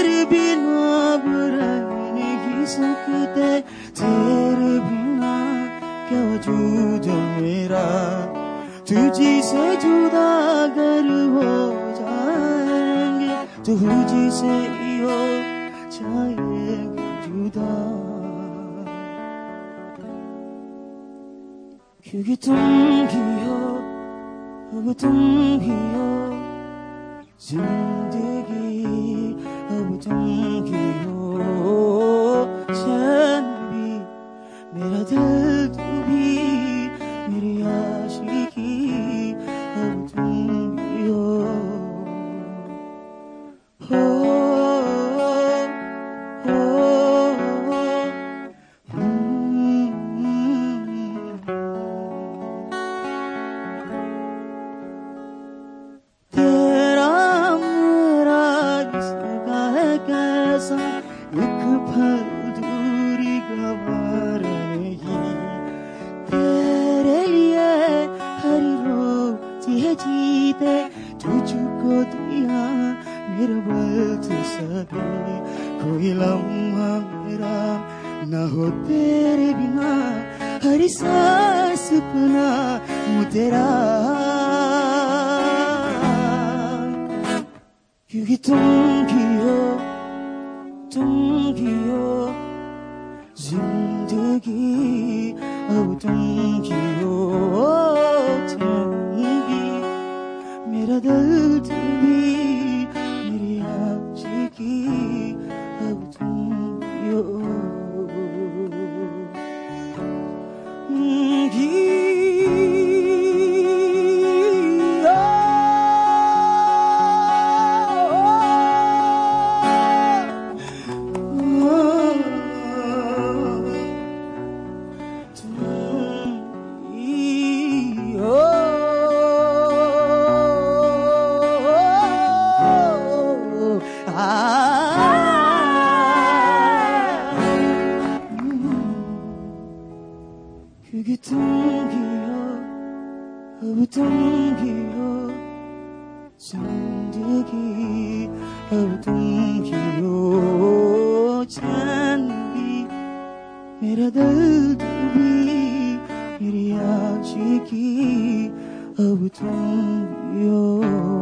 तेरे बिना बुरा नहीं सकते। तेरे बिना क्या वजूद मेरा? तुझी से जुदा अगर हो जाएँगे, तुझी से ही हो जाएँगे जुदा। क्योंकि तुम ही हो, अब तुम ही हो, ज़िंदगी जीते तुझको दिया मेरा बल तू सके कोई लम्हा मेरा न हो तेरे बिना हर सांस अपना मुँह तेरा क्योंकि तुम ही हो 동기요 정득이 어우 동기요 찬비 메라 달두비 메리야 지기 어우 동기요